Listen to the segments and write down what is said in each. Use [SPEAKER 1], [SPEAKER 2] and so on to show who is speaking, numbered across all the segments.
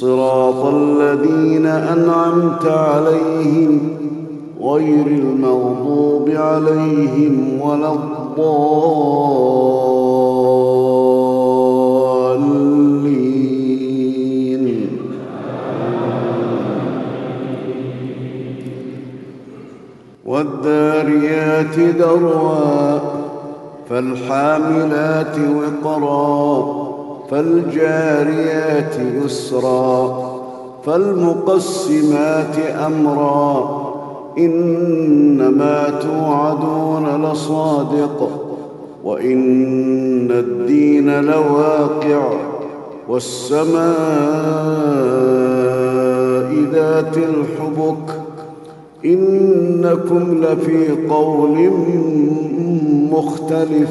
[SPEAKER 1] صراط الذين أنعمت عليهم غير المغضوب عليهم ولا الضالين. والذاريات ذروا فالحاملات وقرا. فالجاريات يسرا فالمقسمات أمرا. إنما توعدون لصادق وإن الدين لواقع والسماء ذات الحبك. إنكم لفي قول مختلف.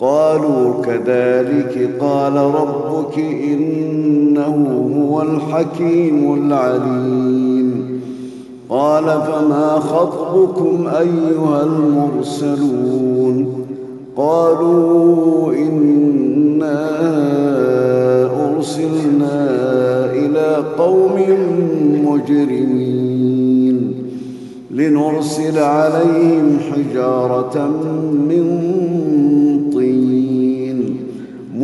[SPEAKER 1] قالوا كذلك قال ربك إنه هو الحكيم العليم. قال فما خطبكم أيها المرسلون؟ قالوا إنا أرسلنا إلى قوم مجرمين لنرسل عليهم حجارة من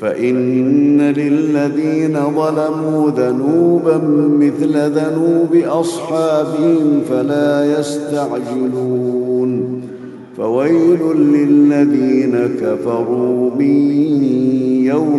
[SPEAKER 1] فإن للذين ظلموا ذنوبا مثل ذنوب أصحابهم فلا يستعجلون. فويل للذين كفروا من يوعدون